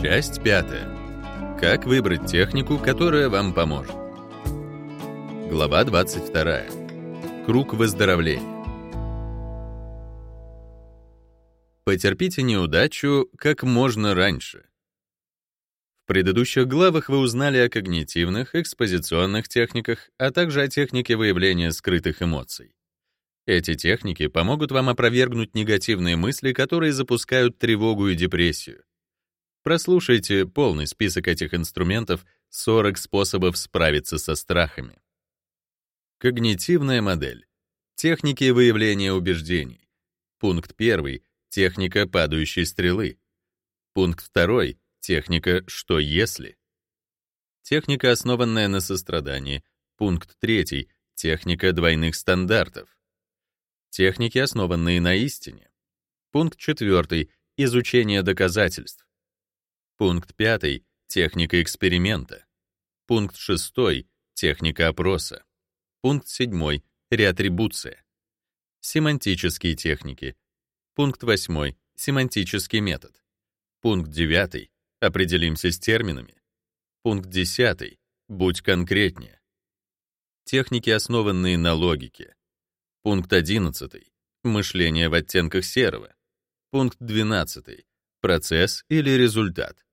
Часть пятая. Как выбрать технику, которая вам поможет. Глава 22. Круг выздоровления. Потерпите неудачу как можно раньше. В предыдущих главах вы узнали о когнитивных, экспозиционных техниках, а также о технике выявления скрытых эмоций. Эти техники помогут вам опровергнуть негативные мысли, которые запускают тревогу и депрессию. Прослушайте полный список этих инструментов 40 способов справиться со страхами. Когнитивная модель. Техники выявления убеждений. Пункт 1. Техника падающей стрелы. Пункт 2. Техника «что если?». Техника, основанная на сострадании. Пункт 3. Техника двойных стандартов. Техники, основанные на истине. Пункт 4. Изучение доказательств. Пункт 5. Техника эксперимента. Пункт 6. Техника опроса. Пункт 7. Реатрибуция. Семантические техники. Пункт 8. Семантический метод. Пункт 9. Определимся с терминами. Пункт 10. Будь конкретнее. Техники, основанные на логике. Пункт 11. Мышление в оттенках серого. Пункт 12. Процесс или результат.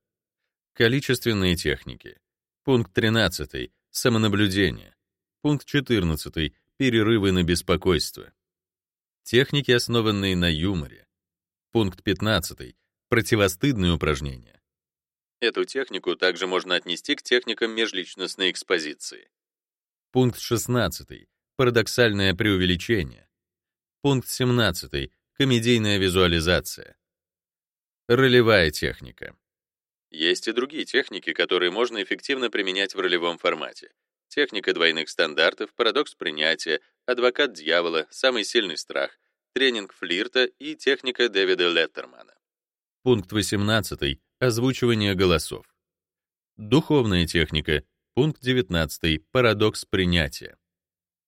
Количественные техники. Пункт 13. Самонаблюдение. Пункт 14. Перерывы на беспокойство. Техники, основанные на юморе. Пункт 15. Противостыдные упражнения. Эту технику также можно отнести к техникам межличностной экспозиции. Пункт 16. Парадоксальное преувеличение. Пункт 17. Комедийная визуализация. Ролевая техника. Есть и другие техники, которые можно эффективно применять в ролевом формате. Техника двойных стандартов, парадокс принятия, адвокат дьявола, самый сильный страх, тренинг флирта и техника Дэвида Леттермана. Пункт 18. Озвучивание голосов. Духовная техника. Пункт 19. Парадокс принятия.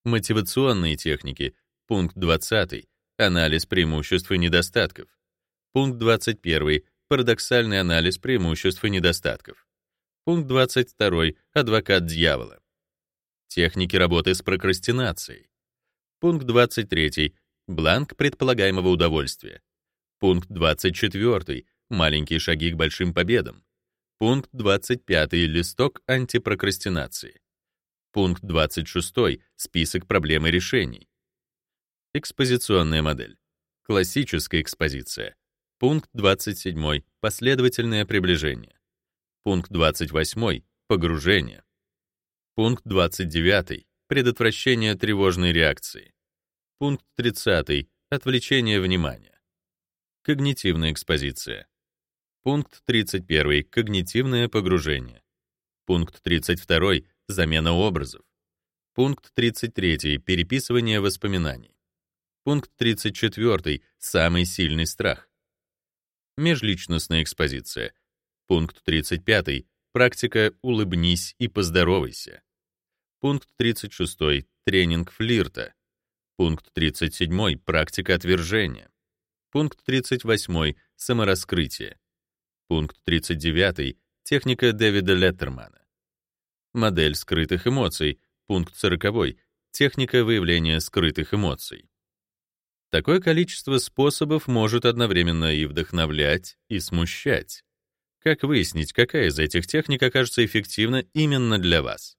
Мотивационные техники. Пункт 20. Анализ преимуществ и недостатков. Пункт 21. Парадоксальный анализ преимуществ и недостатков. Пункт 22. Адвокат дьявола. Техники работы с прокрастинацией. Пункт 23. Бланк предполагаемого удовольствия. Пункт 24. Маленькие шаги к большим победам. Пункт 25. Листок антипрокрастинации. Пункт 26. Список проблем и решений. Экспозиционная модель. Классическая экспозиция. Пункт 27. Последовательное приближение. Пункт 28. Погружение. Пункт 29. Предотвращение тревожной реакции. Пункт 30. Отвлечение внимания. Когнитивная экспозиция. Пункт 31. Когнитивное погружение. Пункт 32. Замена образов. Пункт 33. Переписывание воспоминаний. Пункт 34. Самый сильный страх. Межличностная экспозиция. Пункт 35. Практика «Улыбнись и поздоровайся». Пункт 36. Тренинг флирта. Пункт 37. Практика отвержения. Пункт 38. Самораскрытие. Пункт 39. Техника Дэвида Леттермана. Модель скрытых эмоций. Пункт 40. Техника выявления скрытых эмоций. Такое количество способов может одновременно и вдохновлять, и смущать. Как выяснить, какая из этих техник окажется эффективна именно для вас?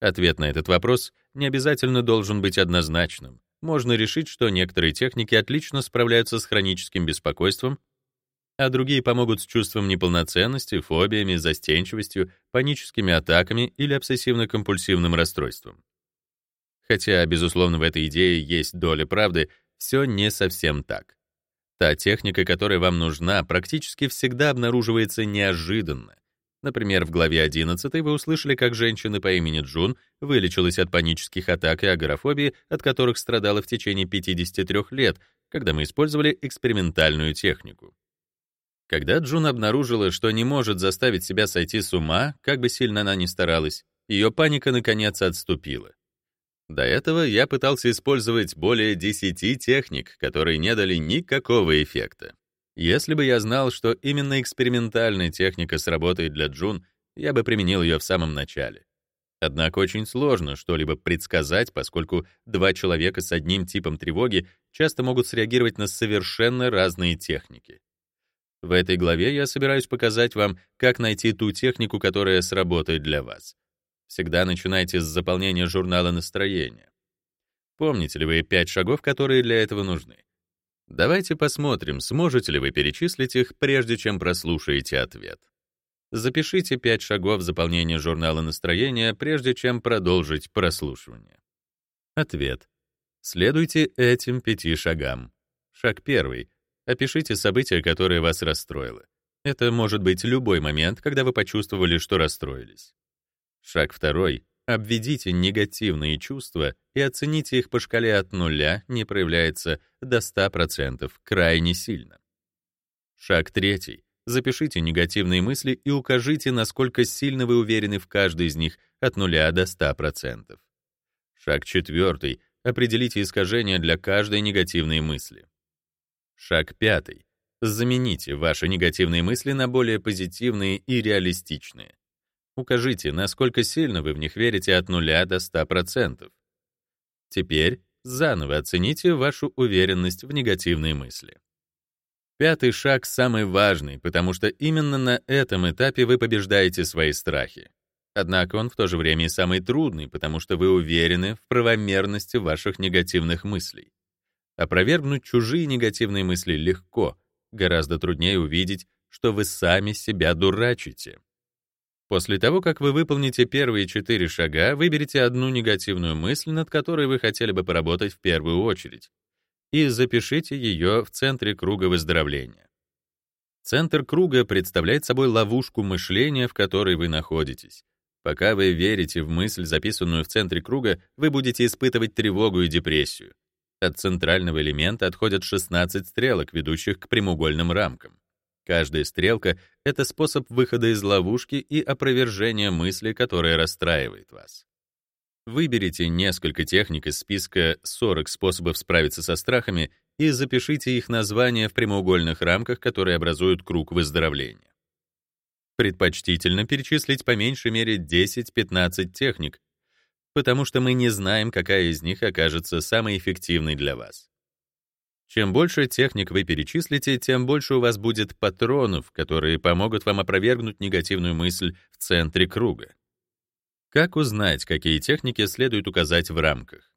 Ответ на этот вопрос не обязательно должен быть однозначным. Можно решить, что некоторые техники отлично справляются с хроническим беспокойством, а другие помогут с чувством неполноценности, фобиями, застенчивостью, паническими атаками или обсессивно-компульсивным расстройством. Хотя, безусловно, в этой идее есть доля правды, все не совсем так. Та техника, которая вам нужна, практически всегда обнаруживается неожиданно. Например, в главе 11 вы услышали, как женщина по имени Джун вылечилась от панических атак и агорафобии, от которых страдала в течение 53 лет, когда мы использовали экспериментальную технику. Когда Джун обнаружила, что не может заставить себя сойти с ума, как бы сильно она ни старалась, ее паника наконец отступила. До этого я пытался использовать более 10 техник, которые не дали никакого эффекта. Если бы я знал, что именно экспериментальная техника сработает для Джун, я бы применил ее в самом начале. Однако очень сложно что-либо предсказать, поскольку два человека с одним типом тревоги часто могут среагировать на совершенно разные техники. В этой главе я собираюсь показать вам, как найти ту технику, которая сработает для вас. Всегда начинайте с заполнения журнала настроения. Помните ли вы пять шагов, которые для этого нужны? Давайте посмотрим, сможете ли вы перечислить их, прежде чем прослушаете ответ. Запишите пять шагов заполнения журнала настроения, прежде чем продолжить прослушивание. Ответ. Следуйте этим пяти шагам. Шаг первый. Опишите событие, которое вас расстроило. Это может быть любой момент, когда вы почувствовали, что расстроились. Шаг второй. Обведите негативные чувства и оцените их по шкале от нуля, не проявляется, до 100% крайне сильно. Шаг третий. Запишите негативные мысли и укажите, насколько сильно вы уверены в каждой из них от 0 до 100%. Шаг четвертый. Определите искажения для каждой негативной мысли. Шаг пятый. Замените ваши негативные мысли на более позитивные и реалистичные. Укажите, насколько сильно вы в них верите от 0 до 100%. Теперь заново оцените вашу уверенность в негативные мысли. Пятый шаг самый важный, потому что именно на этом этапе вы побеждаете свои страхи. Однако он в то же время и самый трудный, потому что вы уверены в правомерности ваших негативных мыслей. Опровергнуть чужие негативные мысли легко, гораздо труднее увидеть, что вы сами себя дурачите. После того, как вы выполните первые четыре шага, выберите одну негативную мысль, над которой вы хотели бы поработать в первую очередь, и запишите ее в центре круга выздоровления. Центр круга представляет собой ловушку мышления, в которой вы находитесь. Пока вы верите в мысль, записанную в центре круга, вы будете испытывать тревогу и депрессию. От центрального элемента отходят 16 стрелок, ведущих к прямоугольным рамкам. Каждая стрелка — это способ выхода из ловушки и опровержения мысли, которая расстраивает вас. Выберите несколько техник из списка 40 способов справиться со страхами и запишите их названия в прямоугольных рамках, которые образуют круг выздоровления. Предпочтительно перечислить по меньшей мере 10-15 техник, потому что мы не знаем, какая из них окажется самой эффективной для вас. Чем больше техник вы перечислите, тем больше у вас будет патронов, которые помогут вам опровергнуть негативную мысль в центре круга. Как узнать, какие техники следует указать в рамках?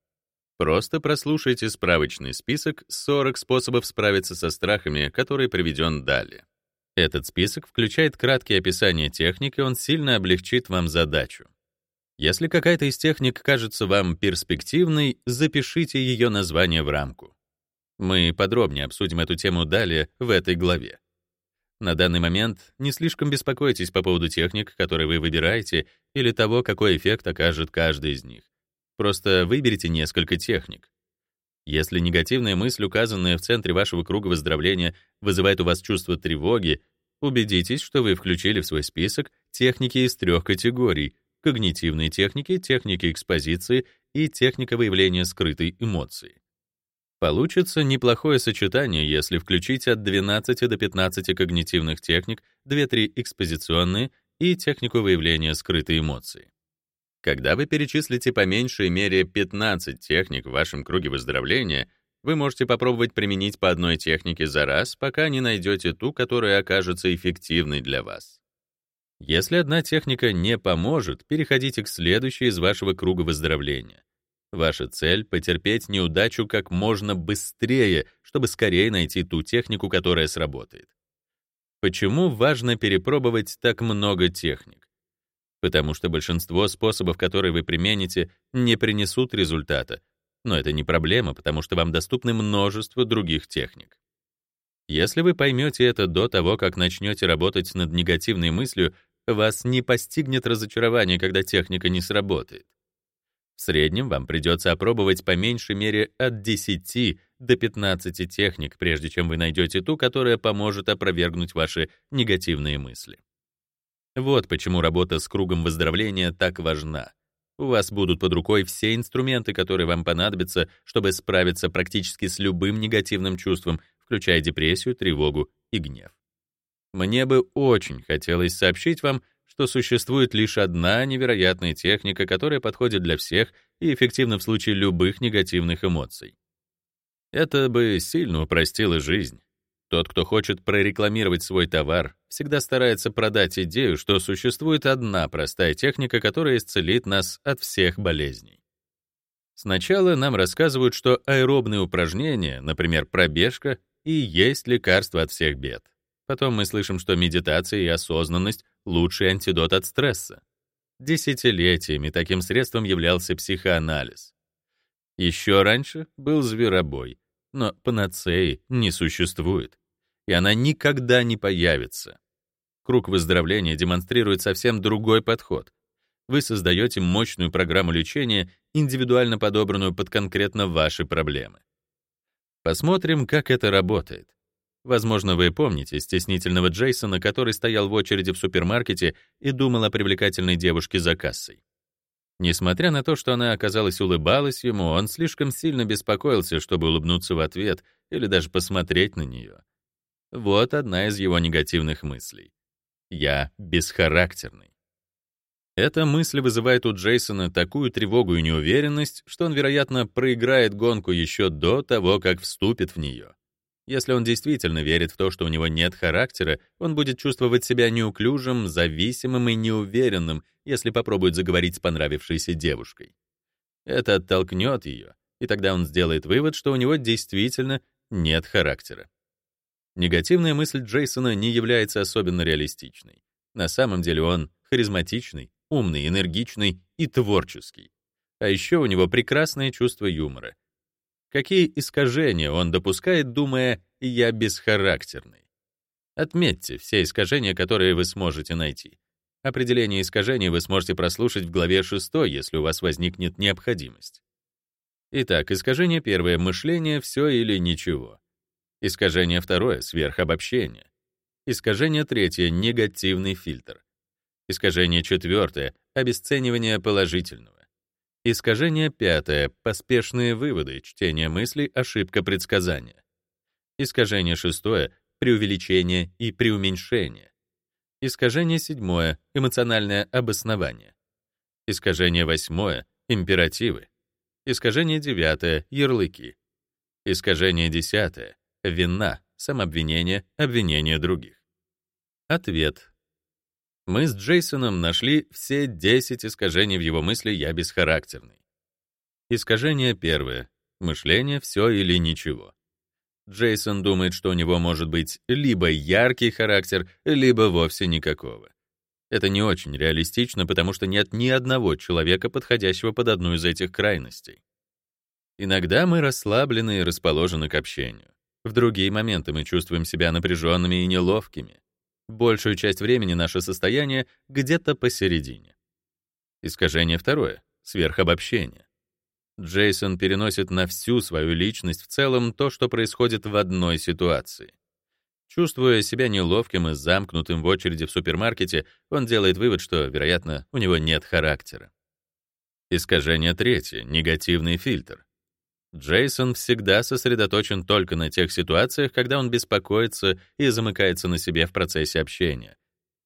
Просто прослушайте справочный список 40 способов справиться со страхами, который приведен далее. Этот список включает краткие описания техник, и он сильно облегчит вам задачу. Если какая-то из техник кажется вам перспективной, запишите ее название в рамку. Мы подробнее обсудим эту тему далее в этой главе. На данный момент не слишком беспокойтесь по поводу техник, которые вы выбираете, или того, какой эффект окажет каждый из них. Просто выберите несколько техник. Если негативная мысль, указанная в центре вашего круга выздоровления, вызывает у вас чувство тревоги, убедитесь, что вы включили в свой список техники из трех категорий — когнитивные техники, техники экспозиции и техника выявления скрытой эмоции. Получится неплохое сочетание, если включить от 12 до 15 когнитивных техник, 2-3 экспозиционные и технику выявления скрытой эмоции. Когда вы перечислите по меньшей мере 15 техник в вашем круге выздоровления, вы можете попробовать применить по одной технике за раз, пока не найдете ту, которая окажется эффективной для вас. Если одна техника не поможет, переходите к следующей из вашего круга выздоровления. Ваша цель — потерпеть неудачу как можно быстрее, чтобы скорее найти ту технику, которая сработает. Почему важно перепробовать так много техник? Потому что большинство способов, которые вы примените, не принесут результата. Но это не проблема, потому что вам доступны множество других техник. Если вы поймете это до того, как начнете работать над негативной мыслью, вас не постигнет разочарование, когда техника не сработает. В среднем вам придется опробовать по меньшей мере от 10 до 15 техник, прежде чем вы найдете ту, которая поможет опровергнуть ваши негативные мысли. Вот почему работа с кругом выздоровления так важна. У вас будут под рукой все инструменты, которые вам понадобятся, чтобы справиться практически с любым негативным чувством, включая депрессию, тревогу и гнев. Мне бы очень хотелось сообщить вам, что существует лишь одна невероятная техника, которая подходит для всех и эффективна в случае любых негативных эмоций. Это бы сильно упростило жизнь. Тот, кто хочет прорекламировать свой товар, всегда старается продать идею, что существует одна простая техника, которая исцелит нас от всех болезней. Сначала нам рассказывают, что аэробные упражнения, например, пробежка, и есть лекарство от всех бед. Потом мы слышим, что медитация и осознанность — лучший антидот от стресса. Десятилетиями таким средством являлся психоанализ. Еще раньше был зверобой, но панацеи не существует и она никогда не появится. Круг выздоровления демонстрирует совсем другой подход. Вы создаете мощную программу лечения, индивидуально подобранную под конкретно ваши проблемы. Посмотрим, как это работает. Возможно, вы помните стеснительного Джейсона, который стоял в очереди в супермаркете и думал о привлекательной девушке за кассой. Несмотря на то, что она, оказалось, улыбалась ему, он слишком сильно беспокоился, чтобы улыбнуться в ответ или даже посмотреть на нее. Вот одна из его негативных мыслей. «Я бесхарактерный». Эта мысль вызывает у Джейсона такую тревогу и неуверенность, что он, вероятно, проиграет гонку еще до того, как вступит в нее. Если он действительно верит в то, что у него нет характера, он будет чувствовать себя неуклюжим, зависимым и неуверенным, если попробует заговорить с понравившейся девушкой. Это оттолкнет ее, и тогда он сделает вывод, что у него действительно нет характера. Негативная мысль Джейсона не является особенно реалистичной. На самом деле он харизматичный, умный, энергичный и творческий. А еще у него прекрасное чувство юмора. Какие искажения он допускает, думая «я бесхарактерный». Отметьте все искажения, которые вы сможете найти. Определение искажений вы сможете прослушать в главе 6, если у вас возникнет необходимость. Итак, искажение первое — мышление «все или ничего». Искажение второе — сверхобобщение. Искажение третье — негативный фильтр. Искажение четвертое — обесценивание положительного. Искажение пятое — поспешные выводы, чтение мыслей, ошибка предсказания. Искажение шестое — преувеличение и преуменьшение. Искажение седьмое — эмоциональное обоснование. Искажение восьмое — императивы. Искажение девятое — ярлыки. Искажение десятое Вина, самообвинение, обвинение других. Ответ. Мы с Джейсоном нашли все 10 искажений в его мысли «я бесхарактерный». Искажение первое. Мышление «все или ничего». Джейсон думает, что у него может быть либо яркий характер, либо вовсе никакого. Это не очень реалистично, потому что нет ни одного человека, подходящего под одну из этих крайностей. Иногда мы расслаблены и расположены к общению. В другие моменты мы чувствуем себя напряженными и неловкими. Большую часть времени наше состояние где-то посередине. Искажение второе — сверхобобщение. Джейсон переносит на всю свою личность в целом то, что происходит в одной ситуации. Чувствуя себя неловким и замкнутым в очереди в супермаркете, он делает вывод, что, вероятно, у него нет характера. Искажение третье — негативный фильтр. Джейсон всегда сосредоточен только на тех ситуациях, когда он беспокоится и замыкается на себе в процессе общения,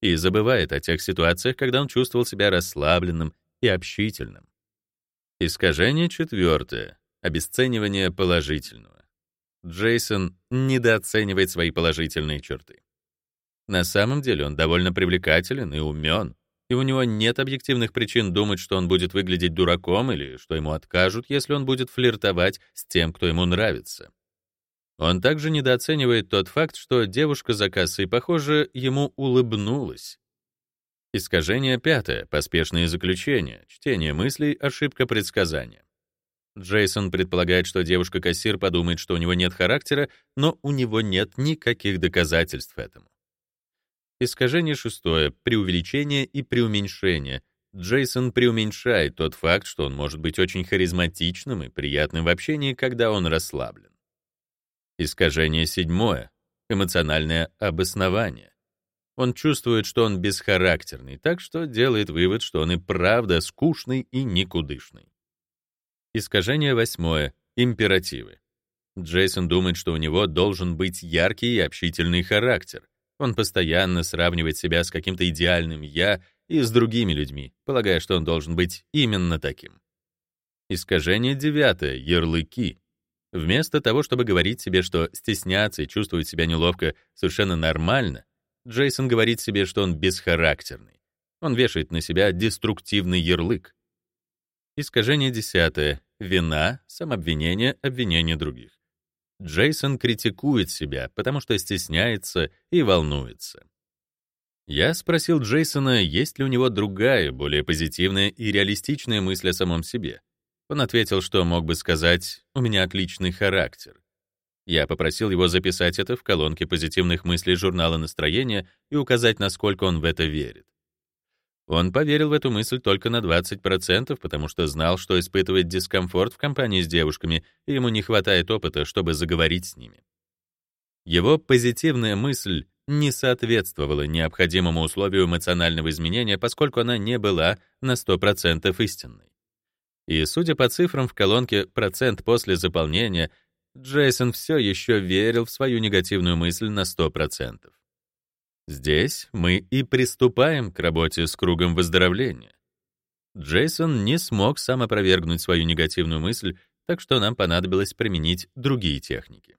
и забывает о тех ситуациях, когда он чувствовал себя расслабленным и общительным. Искажение четвертое — обесценивание положительного. Джейсон недооценивает свои положительные черты. На самом деле он довольно привлекателен и умен, и у него нет объективных причин думать, что он будет выглядеть дураком или что ему откажут, если он будет флиртовать с тем, кто ему нравится. Он также недооценивает тот факт, что девушка за кассой, похоже, ему улыбнулась. Искажение пятое, поспешные заключения, чтение мыслей, ошибка предсказания. Джейсон предполагает, что девушка-кассир подумает, что у него нет характера, но у него нет никаких доказательств этому. Искажение шестое — преувеличение и преуменьшение. Джейсон преуменьшает тот факт, что он может быть очень харизматичным и приятным в общении, когда он расслаблен. Искажение седьмое — эмоциональное обоснование. Он чувствует, что он бесхарактерный, так что делает вывод, что он и правда скучный и никудышный. Искажение восьмое — императивы. Джейсон думает, что у него должен быть яркий и общительный характер. Он постоянно сравнивает себя с каким-то идеальным «я» и с другими людьми, полагая, что он должен быть именно таким. Искажение девятое — ярлыки. Вместо того, чтобы говорить себе, что стесняться и чувствовать себя неловко совершенно нормально, Джейсон говорит себе, что он бесхарактерный. Он вешает на себя деструктивный ярлык. Искажение десятое. Вина, самообвинение, обвинение других. Джейсон критикует себя, потому что стесняется и волнуется. Я спросил Джейсона, есть ли у него другая, более позитивная и реалистичная мысль о самом себе. Он ответил, что мог бы сказать «у меня отличный характер». Я попросил его записать это в колонке позитивных мыслей журнала настроения и указать, насколько он в это верит. Он поверил в эту мысль только на 20%, потому что знал, что испытывает дискомфорт в компании с девушками, и ему не хватает опыта, чтобы заговорить с ними. Его позитивная мысль не соответствовала необходимому условию эмоционального изменения, поскольку она не была на 100% истинной. И, судя по цифрам в колонке «процент после заполнения», Джейсон все еще верил в свою негативную мысль на 100%. Здесь мы и приступаем к работе с кругом выздоровления. Джейсон не смог сам опровергнуть свою негативную мысль, так что нам понадобилось применить другие техники.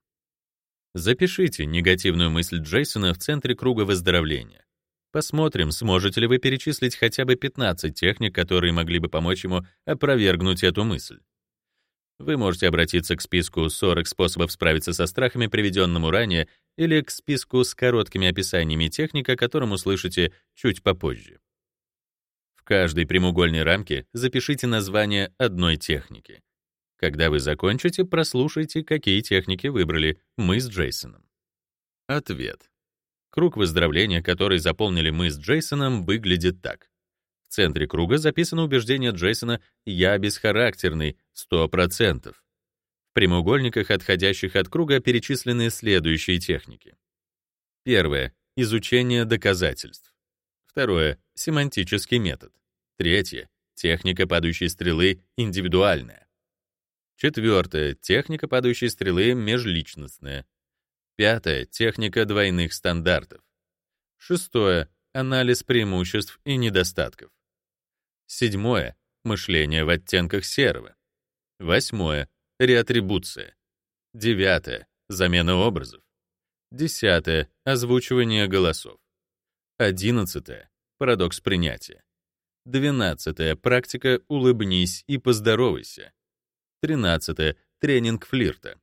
Запишите негативную мысль Джейсона в центре круга выздоровления. Посмотрим, сможете ли вы перечислить хотя бы 15 техник, которые могли бы помочь ему опровергнуть эту мысль. Вы можете обратиться к списку 40 способов справиться со страхами, приведенному ранее, или к списку с короткими описаниями техник, о котором услышите чуть попозже. В каждой прямоугольной рамке запишите название одной техники. Когда вы закончите, прослушайте, какие техники выбрали мы с Джейсоном. Ответ. Круг выздоровления, который заполнили мы с Джейсоном, выглядит так. В центре круга записано убеждение Джейсона «Я бесхарактерный» 100%. В прямоугольниках, отходящих от круга, перечислены следующие техники. Первое — изучение доказательств. Второе — семантический метод. Третье — техника падающей стрелы индивидуальная. Четвертое — техника падающей стрелы межличностная. Пятое — техника двойных стандартов. Шестое — анализ преимуществ и недостатков. Седьмое — мышление в оттенках серого. Восьмое — реатрибуция. Девятое — замена образов. Десятое — озвучивание голосов. Одиннадцатое — парадокс принятия. Двенадцатое — практика «улыбнись и поздоровайся». Тринадцатое — тренинг флирта.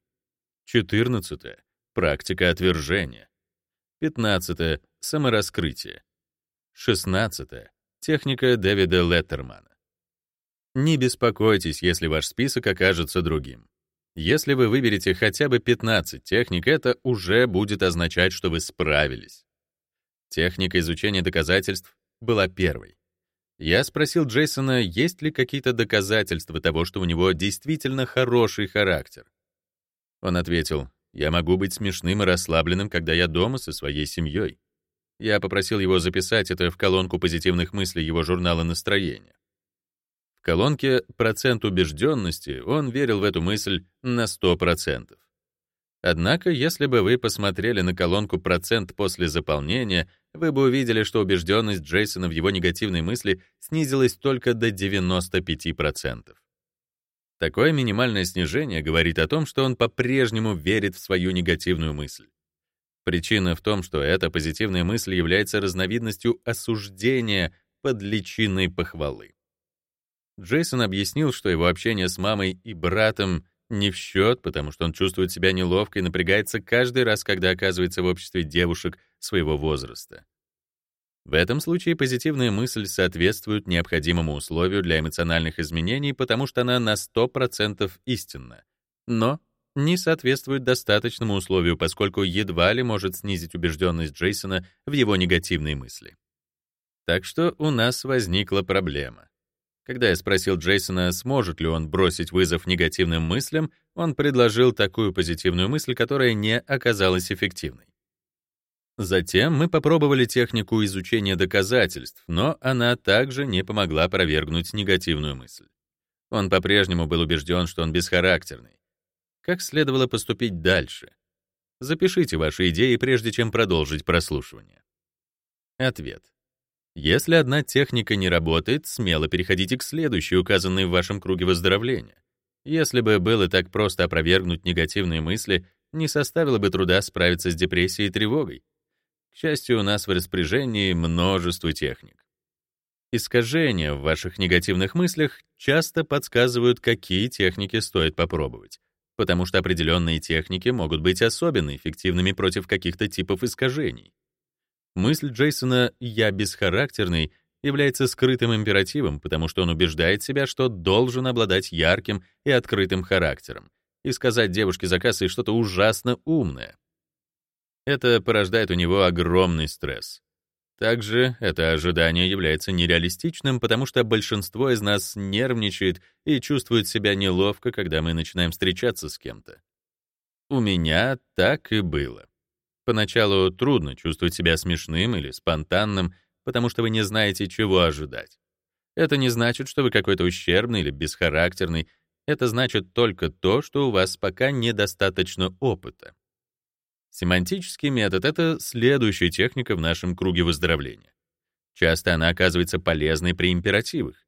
Четырнадцатое — практика отвержения. Пятнадцатое — самораскрытие. Шестнадцатое — техника Дэвида Леттермана. Не беспокойтесь, если ваш список окажется другим. Если вы выберете хотя бы 15 техник, это уже будет означать, что вы справились. Техника изучения доказательств была первой. Я спросил Джейсона, есть ли какие-то доказательства того, что у него действительно хороший характер. Он ответил, «Я могу быть смешным и расслабленным, когда я дома со своей семьей». Я попросил его записать это в колонку позитивных мыслей его журнала настроения. В колонке «Процент убежденности» он верил в эту мысль на 100%. Однако, если бы вы посмотрели на колонку «Процент после заполнения», вы бы увидели, что убежденность Джейсона в его негативной мысли снизилась только до 95%. Такое минимальное снижение говорит о том, что он по-прежнему верит в свою негативную мысль. Причина в том, что эта позитивная мысль является разновидностью осуждения под личиной похвалы. Джейсон объяснил, что его общение с мамой и братом не в счет, потому что он чувствует себя неловко и напрягается каждый раз, когда оказывается в обществе девушек своего возраста. В этом случае позитивная мысль соответствует необходимому условию для эмоциональных изменений, потому что она на 100% истинна, но не соответствует достаточному условию, поскольку едва ли может снизить убежденность Джейсона в его негативной мысли. Так что у нас возникла проблема. Когда я спросил Джейсона, сможет ли он бросить вызов негативным мыслям, он предложил такую позитивную мысль, которая не оказалась эффективной. Затем мы попробовали технику изучения доказательств, но она также не помогла опровергнуть негативную мысль. Он по-прежнему был убежден, что он бесхарактерный. Как следовало поступить дальше. Запишите ваши идеи, прежде чем продолжить прослушивание. Ответ. Если одна техника не работает, смело переходите к следующей, указанной в вашем круге выздоровления. Если бы было так просто опровергнуть негативные мысли, не составило бы труда справиться с депрессией и тревогой. К счастью, у нас в распоряжении множество техник. Искажения в ваших негативных мыслях часто подсказывают, какие техники стоит попробовать, потому что определенные техники могут быть особенно эффективными против каких-то типов искажений. Мысль Джейсона «я бесхарактерный» является скрытым императивом, потому что он убеждает себя, что должен обладать ярким и открытым характером и сказать девушке за кассой что-то ужасно умное. Это порождает у него огромный стресс. Также это ожидание является нереалистичным, потому что большинство из нас нервничает и чувствует себя неловко, когда мы начинаем встречаться с кем-то. У меня так и было. Поначалу трудно чувствовать себя смешным или спонтанным, потому что вы не знаете, чего ожидать. Это не значит, что вы какой-то ущербный или бесхарактерный. Это значит только то, что у вас пока недостаточно опыта. Семантический метод — это следующая техника в нашем круге выздоровления. Часто она оказывается полезной при императивах.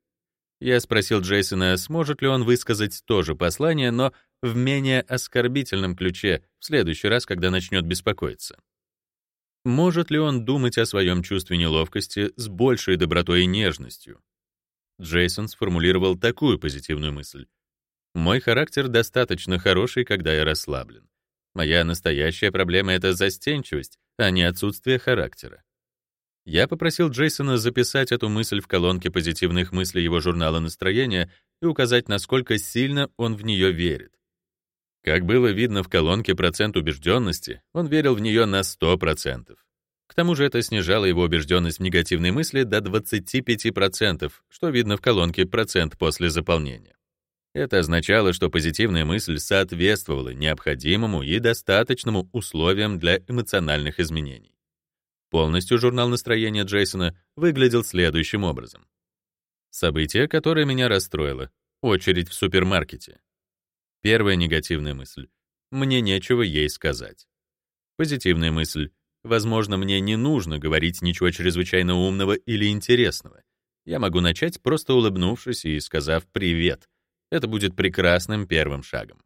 Я спросил Джейсона, сможет ли он высказать то же послание, но в менее оскорбительном ключе в следующий раз, когда начнет беспокоиться. Может ли он думать о своем чувстве неловкости с большей добротой и нежностью? Джейсон сформулировал такую позитивную мысль. «Мой характер достаточно хороший, когда я расслаблен. Моя настоящая проблема — это застенчивость, а не отсутствие характера». Я попросил Джейсона записать эту мысль в колонке позитивных мыслей его журнала настроения и указать, насколько сильно он в нее верит. Как было видно в колонке «Процент убежденности», он верил в нее на 100%. К тому же это снижало его убежденность в негативной мысли до 25%, что видно в колонке «Процент после заполнения». Это означало, что позитивная мысль соответствовала необходимому и достаточному условиям для эмоциональных изменений. Полностью журнал настроения Джейсона выглядел следующим образом. Событие, которое меня расстроило. Очередь в супермаркете. Первая негативная мысль. Мне нечего ей сказать. Позитивная мысль. Возможно, мне не нужно говорить ничего чрезвычайно умного или интересного. Я могу начать, просто улыбнувшись и сказав «привет». Это будет прекрасным первым шагом.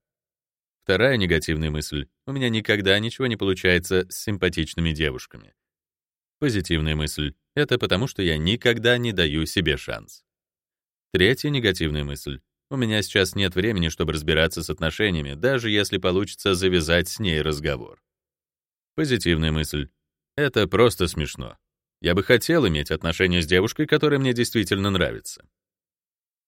Вторая негативная мысль. У меня никогда ничего не получается с симпатичными девушками. Позитивная мысль. Это потому, что я никогда не даю себе шанс. Третья негативная мысль. У меня сейчас нет времени, чтобы разбираться с отношениями, даже если получится завязать с ней разговор. Позитивная мысль. Это просто смешно. Я бы хотел иметь отношения с девушкой, которая мне действительно нравится.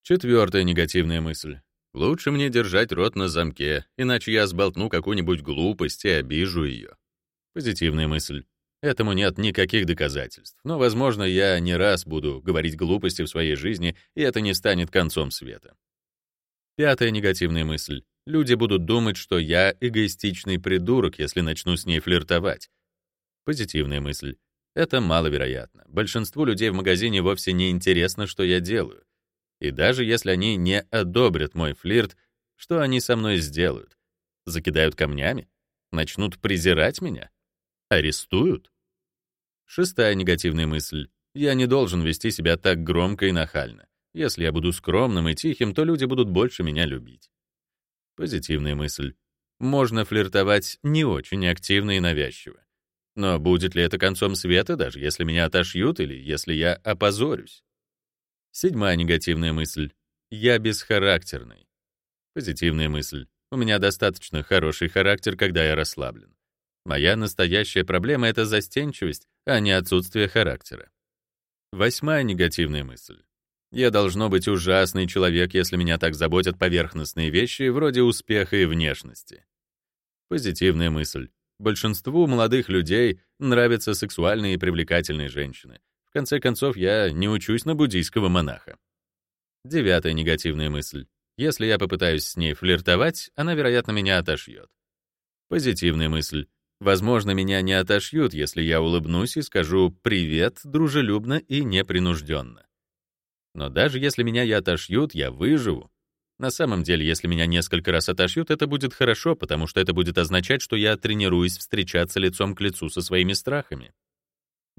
Четвертая негативная мысль. Лучше мне держать рот на замке, иначе я сболтну какую-нибудь глупость и обижу ее. Позитивная мысль. Этому нет никаких доказательств, но, возможно, я не раз буду говорить глупости в своей жизни, и это не станет концом света. Пятая негативная мысль. Люди будут думать, что я эгоистичный придурок, если начну с ней флиртовать. Позитивная мысль. Это маловероятно. Большинству людей в магазине вовсе не интересно, что я делаю. И даже если они не одобрят мой флирт, что они со мной сделают? Закидают камнями? Начнут презирать меня? Арестуют? Шестая негативная мысль. Я не должен вести себя так громко и нахально. Если я буду скромным и тихим, то люди будут больше меня любить. Позитивная мысль. Можно флиртовать не очень активно и навязчиво. Но будет ли это концом света, даже если меня отошьют или если я опозорюсь? Седьмая негативная мысль. Я бесхарактерный. Позитивная мысль. У меня достаточно хороший характер, когда я расслаблен. Моя настоящая проблема — это застенчивость, а не отсутствие характера. Восьмая негативная мысль. Я должно быть ужасный человек, если меня так заботят поверхностные вещи вроде успеха и внешности. Позитивная мысль. Большинству молодых людей нравятся сексуальные и привлекательные женщины. В конце концов, я не учусь на буддийского монаха. Девятая негативная мысль. Если я попытаюсь с ней флиртовать, она, вероятно, меня отошьет. Позитивная мысль. Возможно, меня не отошьют, если я улыбнусь и скажу «привет» дружелюбно и непринужденно. Но даже если меня и отошьют, я выживу. На самом деле, если меня несколько раз отошьют, это будет хорошо, потому что это будет означать, что я тренируюсь встречаться лицом к лицу со своими страхами.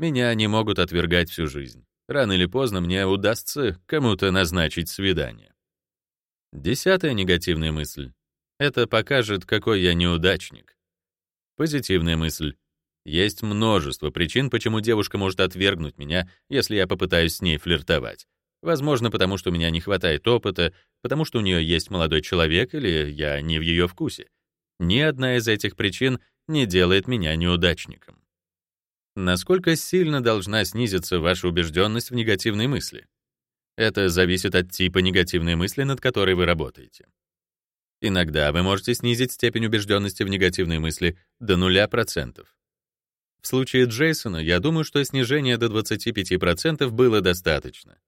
Меня не могут отвергать всю жизнь. Рано или поздно мне удастся кому-то назначить свидание. Десятая негативная мысль. Это покажет, какой я неудачник. Позитивная мысль. Есть множество причин, почему девушка может отвергнуть меня, если я попытаюсь с ней флиртовать. Возможно, потому что у меня не хватает опыта, потому что у нее есть молодой человек или я не в ее вкусе. Ни одна из этих причин не делает меня неудачником. Насколько сильно должна снизиться ваша убежденность в негативной мысли? Это зависит от типа негативной мысли, над которой вы работаете. Иногда вы можете снизить степень убежденности в негативной мысли до 0%. В случае Джейсона, я думаю, что снижение до 25% было достаточно.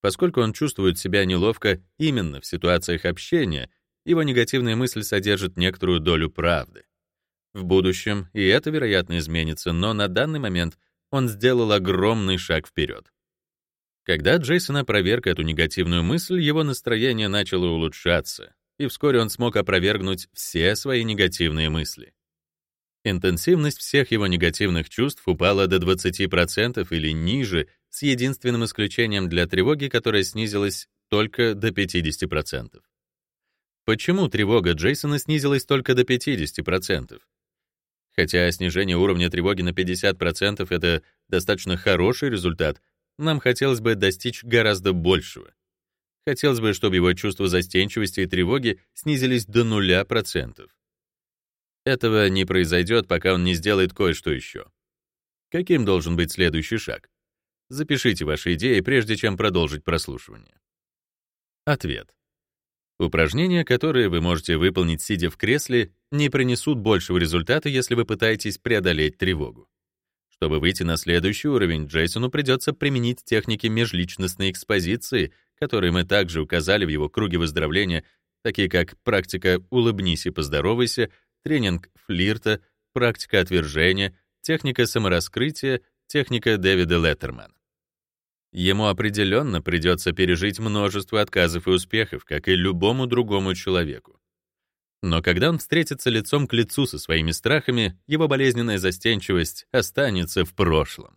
Поскольку он чувствует себя неловко именно в ситуациях общения, его негативная мысль содержит некоторую долю правды. В будущем и это, вероятно, изменится, но на данный момент он сделал огромный шаг вперед. Когда Джейсон опроверг эту негативную мысль, его настроение начало улучшаться, и вскоре он смог опровергнуть все свои негативные мысли. Интенсивность всех его негативных чувств упала до 20% или ниже, с единственным исключением для тревоги, которая снизилась только до 50%. Почему тревога Джейсона снизилась только до 50%? Хотя снижение уровня тревоги на 50% — это достаточно хороший результат, нам хотелось бы достичь гораздо большего. Хотелось бы, чтобы его чувство застенчивости и тревоги снизились до 0%. Этого не произойдет, пока он не сделает кое-что еще. Каким должен быть следующий шаг? Запишите ваши идеи, прежде чем продолжить прослушивание. Ответ. Упражнения, которые вы можете выполнить, сидя в кресле, не принесут большего результата, если вы пытаетесь преодолеть тревогу. Чтобы выйти на следующий уровень, Джейсону придется применить техники межличностной экспозиции, которые мы также указали в его круге выздоровления, такие как практика «улыбнись и поздоровайся», тренинг флирта, практика отвержения, техника самораскрытия, техника Дэвида Леттермана. Ему определенно придется пережить множество отказов и успехов, как и любому другому человеку. Но когда он встретится лицом к лицу со своими страхами, его болезненная застенчивость останется в прошлом.